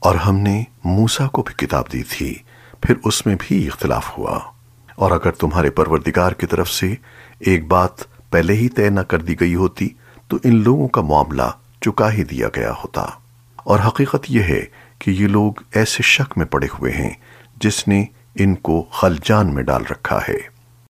اور ہم نے موسیٰ کو بھی کتاب دی تھی، پھر اس میں بھی اختلاف ہوا۔ اور اگر تمہارے پروردگار کی طرف سے ایک بات پہلے ہی طے نہ کر دی گئی ہوتی، تو ان لوگوں کا معاملہ چکا ہی دیا گیا ہوتا۔ اور حقیقت یہ ہے کہ یہ لوگ ایسے شک میں پڑے ہوئے ہیں جس نے ان کو خلجان میں ڈال رکھا ہے۔